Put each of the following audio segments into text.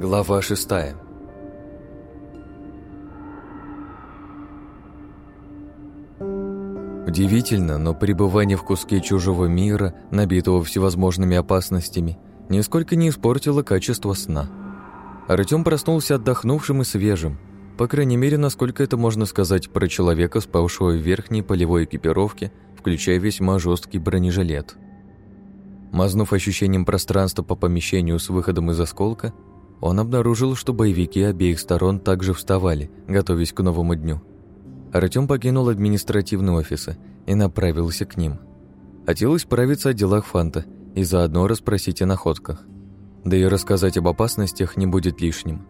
Глава шестая Удивительно, но пребывание в куске чужого мира, набитого всевозможными опасностями, нисколько не испортило качество сна. Артём проснулся отдохнувшим и свежим, по крайней мере, насколько это можно сказать про человека, спавшего в верхней полевой экипировке, включая весьма жесткий бронежилет. Мазнув ощущением пространства по помещению с выходом из осколка, он обнаружил, что боевики обеих сторон также вставали, готовясь к новому дню. Артём покинул административный офис и направился к ним. Хотелось справиться о делах Фанта и заодно расспросить о находках. Да и рассказать об опасностях не будет лишним.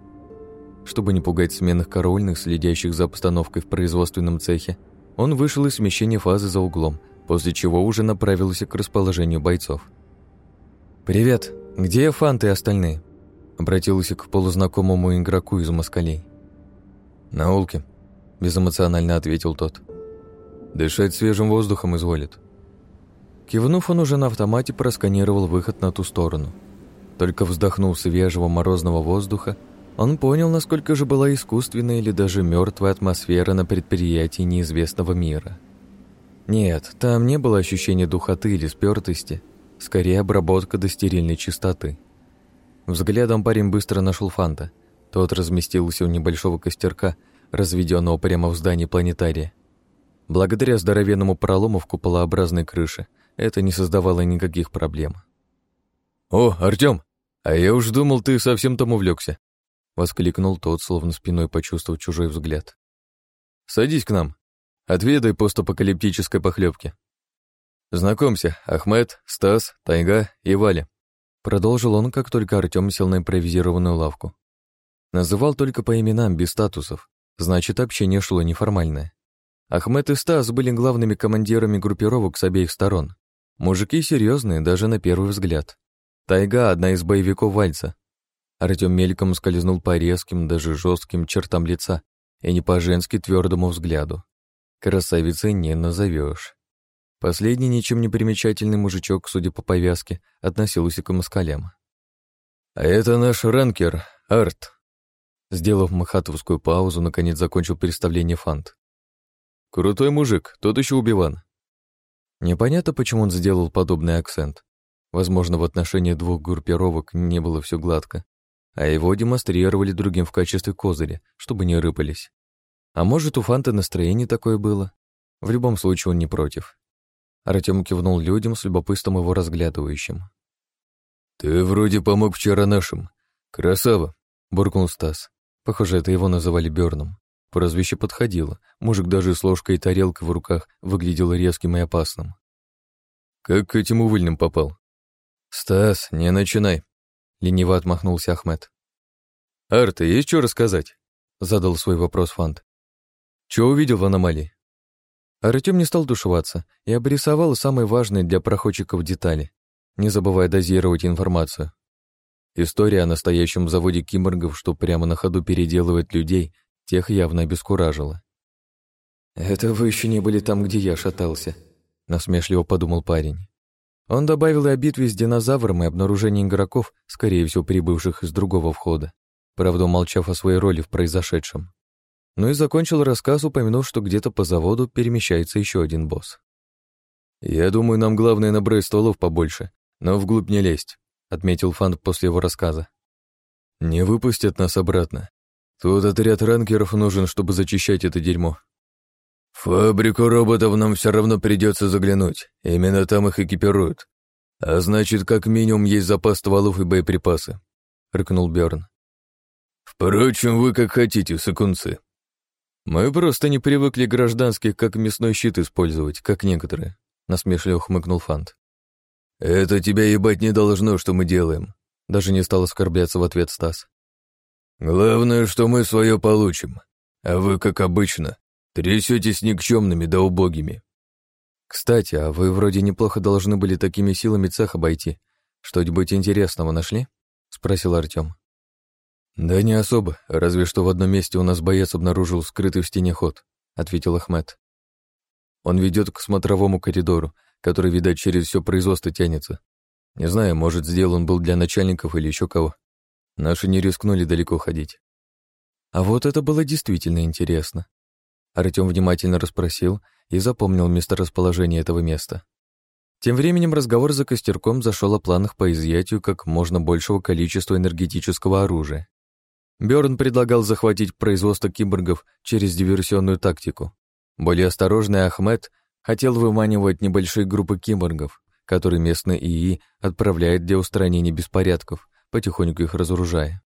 Чтобы не пугать сменных караульных, следящих за обстановкой в производственном цехе, он вышел из смещения фазы за углом, после чего уже направился к расположению бойцов. «Привет, где Фанты и остальные?» Обратился к полузнакомому игроку из москалей. «На улке», — безэмоционально ответил тот. «Дышать свежим воздухом изволит». Кивнув, он уже на автомате просканировал выход на ту сторону. Только вздохнув свежего морозного воздуха, он понял, насколько же была искусственная или даже мертвая атмосфера на предприятии неизвестного мира. Нет, там не было ощущения духоты или спёртости, скорее обработка до стерильной чистоты. Взглядом парень быстро нашел Фанта. Тот разместился у небольшого костерка, разведенного прямо в здании планетария. Благодаря здоровенному пролому в куполообразной крыше это не создавало никаких проблем. «О, Артём, а я уж думал, ты совсем там увлекся. воскликнул тот, словно спиной почувствовав чужой взгляд. «Садись к нам. Отведай постапокалиптической похлебки. Знакомься, Ахмед, Стас, Тайга и Валя. Продолжил он, как только Артем сел на импровизированную лавку. Называл только по именам, без статусов. Значит, общение шло неформальное. Ахмед и Стас были главными командирами группировок с обеих сторон. Мужики серьезные, даже на первый взгляд. Тайга — одна из боевиков Вальца. Артем мельком скользнул по резким, даже жестким чертам лица и не по-женски твердому взгляду. Красавицей не назовешь. Последний ничем не примечательный мужичок, судя по повязке, относился к москалям. «А это наш ранкер, Арт». Сделав махатовскую паузу, наконец закончил представление Фант. «Крутой мужик, тот еще убиван». Непонятно, почему он сделал подобный акцент. Возможно, в отношении двух группировок не было все гладко, а его демонстрировали другим в качестве козыря, чтобы не рыпались. А может, у Фанта настроение такое было? В любом случае он не против. Артем кивнул людям с любопытством его разглядывающим. «Ты вроде помог вчера нашим. Красава!» — буркнул Стас. Похоже, это его называли Бёрном. Прозвище подходило. Мужик даже с ложкой и тарелкой в руках выглядел резким и опасным. «Как к этим увыльным попал?» «Стас, не начинай!» — лениво отмахнулся Ахмед. «Арта, есть что рассказать?» — задал свой вопрос Фант. «Чё увидел в аномалии?» Артем не стал душеваться и обрисовал самые важные для проходчиков детали, не забывая дозировать информацию. История о настоящем заводе киборгов, что прямо на ходу переделывает людей, тех явно обескуражила. «Это вы еще не были там, где я шатался», — насмешливо подумал парень. Он добавил и о битве с динозавром и обнаружении игроков, скорее всего, прибывших из другого входа, правда, умолчав о своей роли в произошедшем. Ну и закончил рассказ, упомянув, что где-то по заводу перемещается еще один босс. «Я думаю, нам главное набрать стволов побольше, но вглубь не лезть», отметил Фант после его рассказа. «Не выпустят нас обратно. Тут отряд ранкеров нужен, чтобы зачищать это дерьмо». «Фабрику роботов нам все равно придется заглянуть. Именно там их экипируют. А значит, как минимум есть запас стволов и боеприпасы», — рыкнул Бёрн. «Впрочем, вы как хотите, сыкунцы», «Мы просто не привыкли гражданских как мясной щит использовать, как некоторые», — насмешливо хмыкнул Фант. «Это тебя ебать не должно, что мы делаем», — даже не стал оскорбляться в ответ Стас. «Главное, что мы свое получим, а вы, как обычно, трясетесь никчемными да убогими». «Кстати, а вы вроде неплохо должны были такими силами цех обойти. Что-нибудь интересного нашли?» — спросил Артём. «Да не особо, разве что в одном месте у нас боец обнаружил скрытый в стене ход», — ответил Ахмед. «Он ведет к смотровому коридору, который, видать, через все производство тянется. Не знаю, может, сделан был для начальников или еще кого. Наши не рискнули далеко ходить. А вот это было действительно интересно. Артём внимательно расспросил и запомнил месторасположение этого места. Тем временем разговор за костерком зашел о планах по изъятию как можно большего количества энергетического оружия. Бёрн предлагал захватить производство киборгов через диверсионную тактику. Более осторожный Ахмед хотел выманивать небольшие группы киборгов, которые местный ИИ отправляет для устранения беспорядков, потихоньку их разоружая.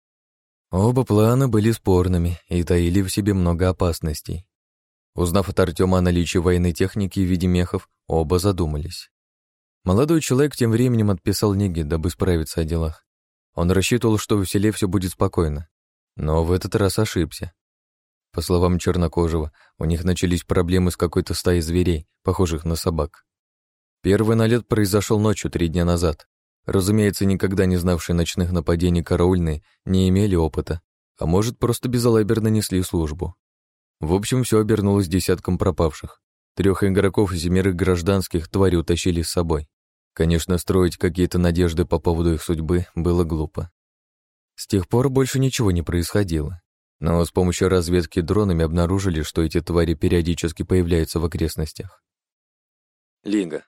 Оба плана были спорными и таили в себе много опасностей. Узнав от Артема о наличии военной техники в виде мехов, оба задумались. Молодой человек тем временем отписал Ниге, дабы справиться о делах. Он рассчитывал, что в селе все будет спокойно, но в этот раз ошибся. По словам чернокожего, у них начались проблемы с какой-то стаей зверей, похожих на собак. Первый налет произошел ночью три дня назад. Разумеется, никогда не знавшие ночных нападений караульные не имели опыта, а может, просто безалаберно несли службу. В общем, все обернулось десятком пропавших. Трех игроков и семерых гражданских твари утащили с собой. Конечно, строить какие-то надежды по поводу их судьбы было глупо. С тех пор больше ничего не происходило. Но с помощью разведки дронами обнаружили, что эти твари периодически появляются в окрестностях. Линга.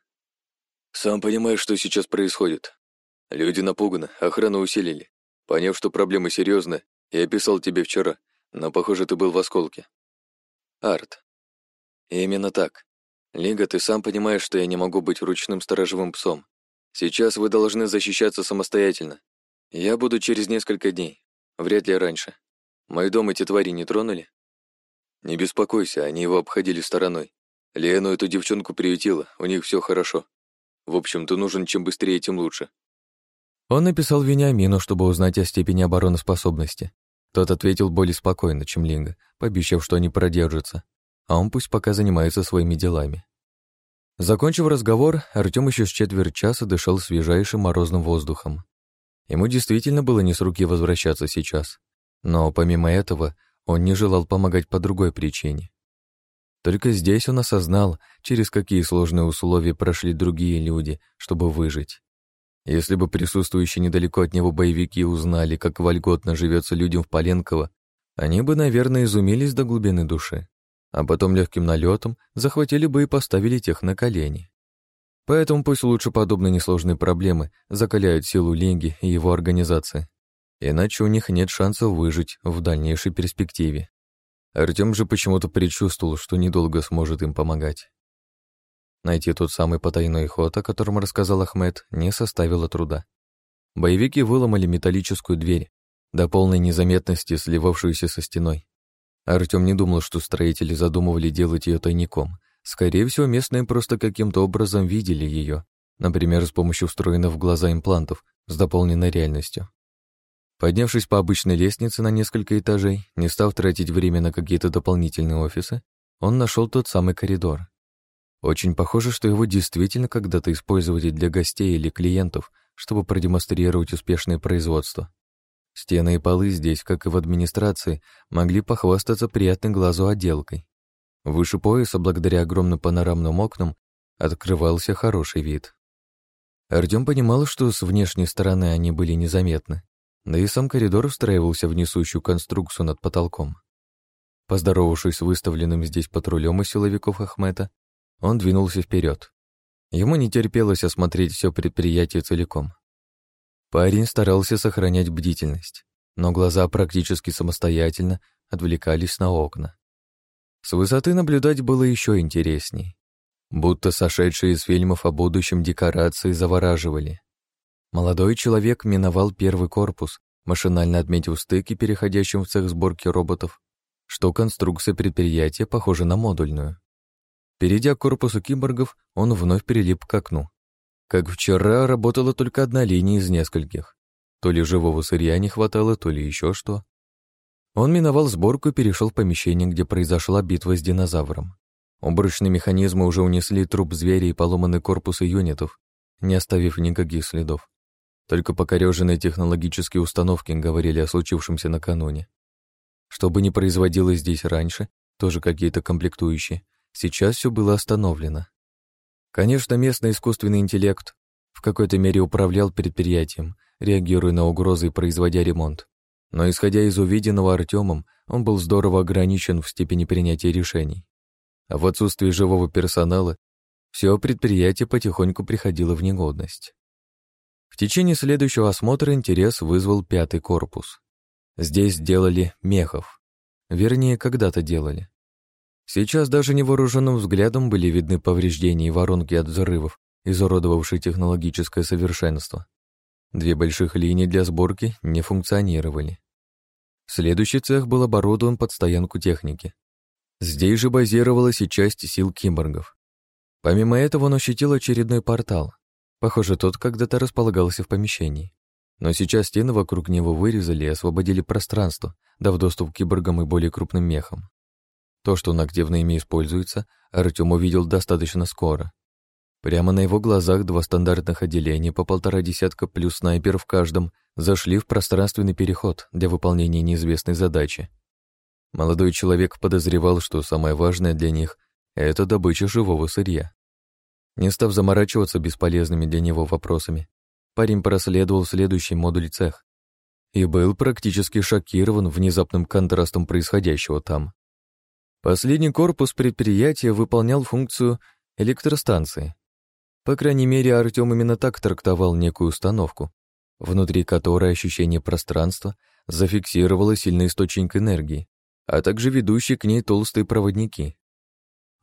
Сам понимаешь, что сейчас происходит. Люди напуганы, охрану усилили. Поняв, что проблема серьезная, я писал тебе вчера, но, похоже, ты был в осколке. Арт. Именно так. Лига, ты сам понимаешь, что я не могу быть ручным сторожевым псом. Сейчас вы должны защищаться самостоятельно. Я буду через несколько дней. Вряд ли раньше. Мой дом эти твари не тронули? Не беспокойся, они его обходили стороной. Лену эту девчонку приютила, у них все хорошо. В общем, ты нужен чем быстрее, тем лучше. Он написал Вениамину, чтобы узнать о степени обороноспособности. Тот ответил более спокойно, чем Линга, пообещав, что они продержатся, а он пусть пока занимается своими делами. Закончив разговор, Артем еще с четверть часа дышал свежайшим морозным воздухом. Ему действительно было не с руки возвращаться сейчас. Но помимо этого, он не желал помогать по другой причине. Только здесь он осознал, через какие сложные условия прошли другие люди, чтобы выжить. Если бы присутствующие недалеко от него боевики узнали, как вольготно живется людям в Поленково, они бы, наверное, изумились до глубины души, а потом легким налетом захватили бы и поставили тех на колени. Поэтому пусть лучше подобные несложные проблемы закаляют силу Линги и его организации. Иначе у них нет шансов выжить в дальнейшей перспективе. Артем же почему-то предчувствовал, что недолго сможет им помогать. Найти тот самый потайной ход, о котором рассказал Ахмед, не составило труда. Боевики выломали металлическую дверь, до полной незаметности сливавшуюся со стеной. Артем не думал, что строители задумывали делать ее тайником — Скорее всего, местные просто каким-то образом видели ее, например, с помощью встроенных в глаза имплантов с дополненной реальностью. Поднявшись по обычной лестнице на несколько этажей, не став тратить время на какие-то дополнительные офисы, он нашел тот самый коридор. Очень похоже, что его действительно когда-то использовали для гостей или клиентов, чтобы продемонстрировать успешное производство. Стены и полы здесь, как и в администрации, могли похвастаться приятной глазу отделкой. Выше пояса, благодаря огромным панорамным окнам, открывался хороший вид. Артем понимал, что с внешней стороны они были незаметны, да и сам коридор встраивался в несущую конструкцию над потолком. Поздоровавшись с выставленным здесь патрулем из силовиков Ахмета, он двинулся вперед. Ему не терпелось осмотреть все предприятие целиком. Парень старался сохранять бдительность, но глаза практически самостоятельно отвлекались на окна. С высоты наблюдать было еще интересней. Будто сошедшие из фильмов о будущем декорации завораживали. Молодой человек миновал первый корпус, машинально отметив стыки, переходящим в цех сборки роботов, что конструкция предприятия похожа на модульную. Перейдя к корпусу киборгов, он вновь прилип к окну. Как вчера, работала только одна линия из нескольких. То ли живого сырья не хватало, то ли еще что. Он миновал сборку и перешел в помещение, где произошла битва с динозавром. Уборочные механизмы уже унесли труп зверя и поломанный корпус юнитов, не оставив никаких следов. Только покореженные технологические установки говорили о случившемся накануне. Что бы ни производилось здесь раньше, тоже какие-то комплектующие, сейчас все было остановлено. Конечно, местный искусственный интеллект в какой-то мере управлял предприятием, реагируя на угрозы и производя ремонт. Но исходя из увиденного Артемом, он был здорово ограничен в степени принятия решений. А в отсутствии живого персонала все предприятие потихоньку приходило в негодность. В течение следующего осмотра интерес вызвал пятый корпус. Здесь делали мехов. Вернее, когда-то делали. Сейчас даже невооруженным взглядом были видны повреждения и воронки от взрывов, изуродовавшие технологическое совершенство. Две больших линии для сборки не функционировали. Следующий цех был оборудован под стоянку техники. Здесь же базировалась и часть сил киборгов. Помимо этого он ощутил очередной портал. Похоже, тот когда-то располагался в помещении. Но сейчас стены вокруг него вырезали и освободили пространство, дав доступ к киборгам и более крупным мехам. То, что он активно ими используется, Артем увидел достаточно скоро. Прямо на его глазах два стандартных отделения по полтора десятка плюс снайпер в каждом зашли в пространственный переход для выполнения неизвестной задачи. Молодой человек подозревал, что самое важное для них — это добыча живого сырья. Не став заморачиваться бесполезными для него вопросами, парень проследовал следующий модуль цех и был практически шокирован внезапным контрастом происходящего там. Последний корпус предприятия выполнял функцию электростанции, по крайней мере, Артем именно так трактовал некую установку, внутри которой ощущение пространства зафиксировало сильный источник энергии, а также ведущие к ней толстые проводники.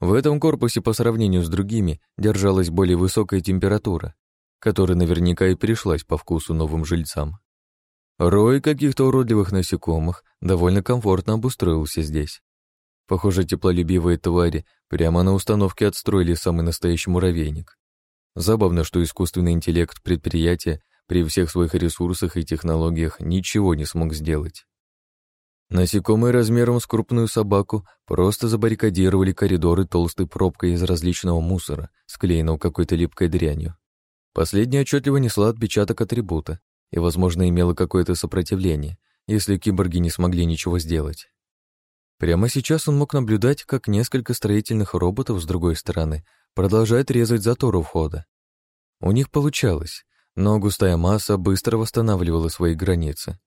В этом корпусе по сравнению с другими держалась более высокая температура, которая наверняка и пришлась по вкусу новым жильцам. Рой каких-то уродливых насекомых довольно комфортно обустроился здесь. Похоже, теплолюбивые твари прямо на установке отстроили самый настоящий муравейник. Забавно, что искусственный интеллект предприятия при всех своих ресурсах и технологиях ничего не смог сделать. Насекомые размером с крупную собаку просто забаррикадировали коридоры толстой пробкой из различного мусора, склеенного какой-то липкой дрянью. Последняя отчетливо несла отпечаток атрибута и, возможно, имела какое-то сопротивление, если киборги не смогли ничего сделать. Прямо сейчас он мог наблюдать, как несколько строительных роботов с другой стороны продолжает резать затор у входа. У них получалось, но густая масса быстро восстанавливала свои границы.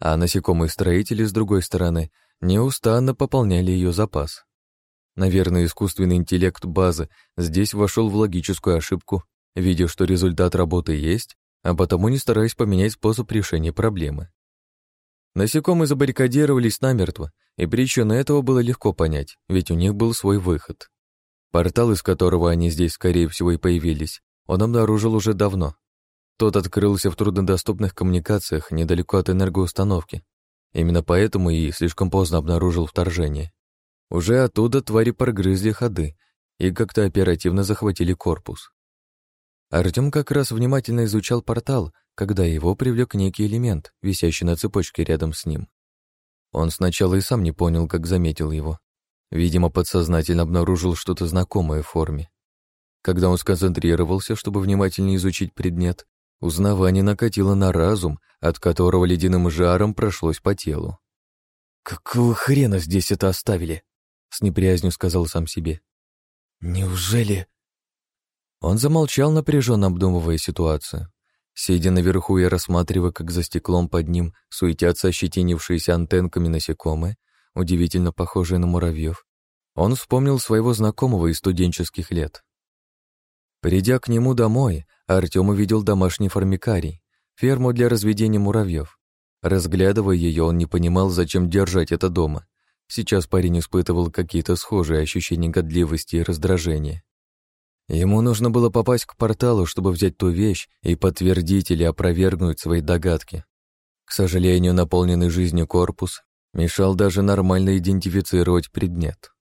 А насекомые строители, с другой стороны, неустанно пополняли ее запас. Наверное, искусственный интеллект базы здесь вошел в логическую ошибку, видя, что результат работы есть, а потому не стараясь поменять способ решения проблемы. Насекомые забаррикадировались намертво, и причину этого было легко понять, ведь у них был свой выход. Портал, из которого они здесь, скорее всего, и появились, он обнаружил уже давно. Тот открылся в труднодоступных коммуникациях недалеко от энергоустановки. Именно поэтому и слишком поздно обнаружил вторжение. Уже оттуда твари прогрызли ходы и как-то оперативно захватили корпус. Артем как раз внимательно изучал портал, когда его привлек некий элемент, висящий на цепочке рядом с ним. Он сначала и сам не понял, как заметил его. Видимо, подсознательно обнаружил что-то знакомое в форме. Когда он сконцентрировался, чтобы внимательнее изучить предмет, узнавание накатило на разум, от которого ледяным жаром прошлось по телу. «Какого хрена здесь это оставили?» — с неприязнью сказал сам себе. «Неужели...» Он замолчал, напряженно обдумывая ситуацию. Сидя наверху и рассматривая, как за стеклом под ним суетятся ощетинившиеся антенками насекомые, удивительно похожий на муравьев, он вспомнил своего знакомого из студенческих лет. Придя к нему домой, Артем увидел домашний формикарий, ферму для разведения муравьев. Разглядывая ее, он не понимал, зачем держать это дома. Сейчас парень испытывал какие-то схожие ощущения годливости и раздражения. Ему нужно было попасть к порталу, чтобы взять ту вещь и подтвердить или опровергнуть свои догадки. К сожалению, наполненный жизнью корпус мешал даже нормально идентифицировать предмет.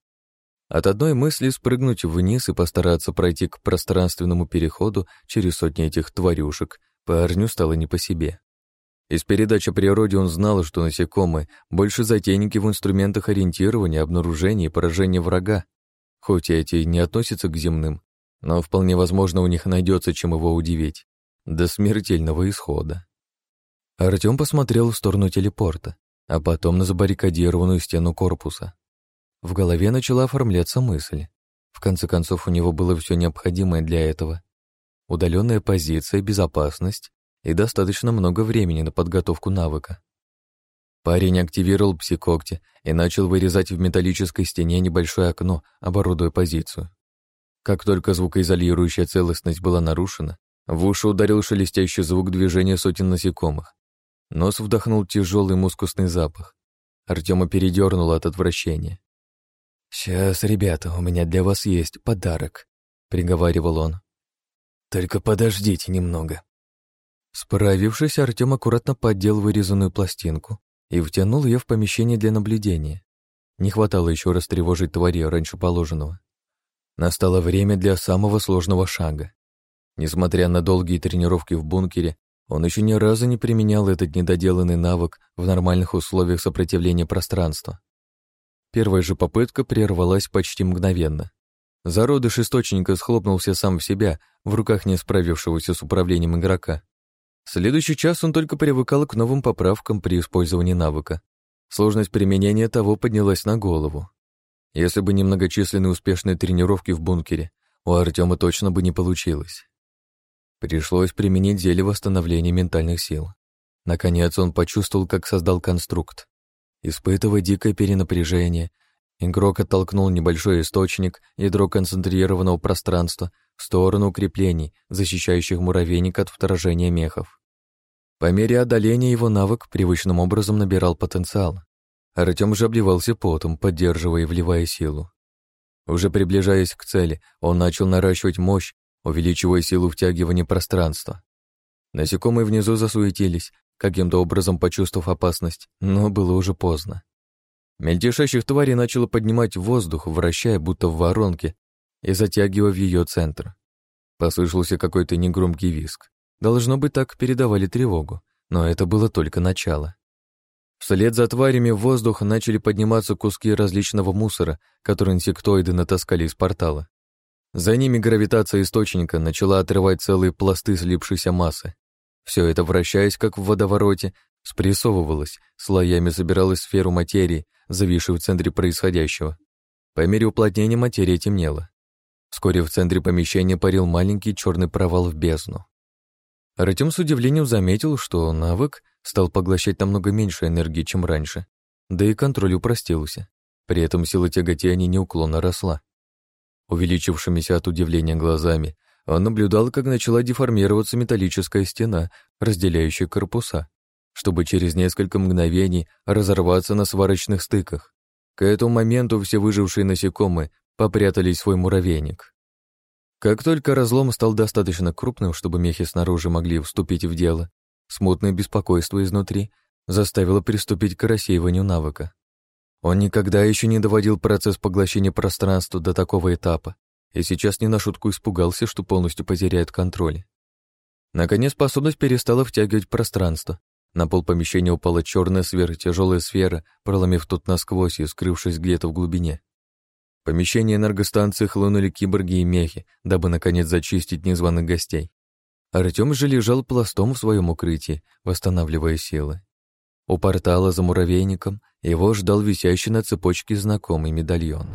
От одной мысли спрыгнуть вниз и постараться пройти к пространственному переходу через сотни этих тварюшек парню стало не по себе. Из передач о природе он знал, что насекомые больше затейники в инструментах ориентирования, обнаружения и поражения врага. Хоть эти не относятся к земным, но вполне возможно у них найдется чем его удивить. До смертельного исхода. Артем посмотрел в сторону телепорта а потом на забаррикадированную стену корпуса. В голове начала оформляться мысль. В конце концов, у него было все необходимое для этого. Удаленная позиция, безопасность и достаточно много времени на подготовку навыка. Парень активировал псикогти и начал вырезать в металлической стене небольшое окно, оборудуя позицию. Как только звукоизолирующая целостность была нарушена, в уши ударил шелестящий звук движения сотен насекомых. Нос вдохнул тяжелый мускусный запах. Артема передернуло от отвращения. «Сейчас, ребята, у меня для вас есть подарок», — приговаривал он. «Только подождите немного». Справившись, Артем аккуратно поддел вырезанную пластинку и втянул ее в помещение для наблюдения. Не хватало еще раз тревожить твари раньше положенного. Настало время для самого сложного шага. Несмотря на долгие тренировки в бункере, он еще ни разу не применял этот недоделанный навык в нормальных условиях сопротивления пространства. Первая же попытка прервалась почти мгновенно. Зародыш источника схлопнулся сам в себя, в руках не справившегося с управлением игрока. Следующий час он только привыкал к новым поправкам при использовании навыка. Сложность применения того поднялась на голову. Если бы не многочисленные успешные тренировки в бункере, у Артема точно бы не получилось. Пришлось применить зелье восстановления ментальных сил. Наконец он почувствовал, как создал конструкт. Испытывая дикое перенапряжение, игрок оттолкнул небольшой источник, ядро концентрированного пространства, в сторону укреплений, защищающих муравейник от вторжения мехов. По мере одоления его навык привычным образом набирал потенциал. Артем же обливался потом, поддерживая и вливая силу. Уже приближаясь к цели, он начал наращивать мощь, увеличивая силу втягивания пространства. Насекомые внизу засуетились, каким-то образом почувствовав опасность, но было уже поздно. Мельтешащих тварей начало поднимать воздух, вращая, будто в воронке, и затягивая в ее центр. Послышался какой-то негромкий виск. Должно быть, так передавали тревогу, но это было только начало. Вслед за тварями в воздух начали подниматься куски различного мусора, который инсектоиды натаскали из портала. За ними гравитация источника начала отрывать целые пласты слипшейся массы. Все это, вращаясь как в водовороте, спрессовывалось, слоями собиралась в сферу материи, зависшей в центре происходящего. По мере уплотнения материя темнела. Вскоре в центре помещения парил маленький черный провал в бездну. Артем с удивлением заметил, что навык стал поглощать намного меньше энергии, чем раньше, да и контроль упростился. При этом сила тяготения неуклонно росла. Увеличившимися от удивления глазами, он наблюдал, как начала деформироваться металлическая стена, разделяющая корпуса, чтобы через несколько мгновений разорваться на сварочных стыках. К этому моменту все выжившие насекомые попрятались в свой муравейник. Как только разлом стал достаточно крупным, чтобы мехи снаружи могли вступить в дело, смутное беспокойство изнутри заставило приступить к рассеиванию навыка. Он никогда еще не доводил процесс поглощения пространства до такого этапа, и сейчас не на шутку испугался, что полностью потеряет контроль. Наконец способность перестала втягивать пространство. На пол помещения упала черная сверхтяжелая сфера, проломив тут насквозь и скрывшись где-то в глубине. Помещение энергостанции хлынули киборги и мехи, дабы наконец зачистить незваных гостей. Артем же лежал пластом в своем укрытии, восстанавливая силы. У портала за муравейником его ждал висящий на цепочке знакомый медальон.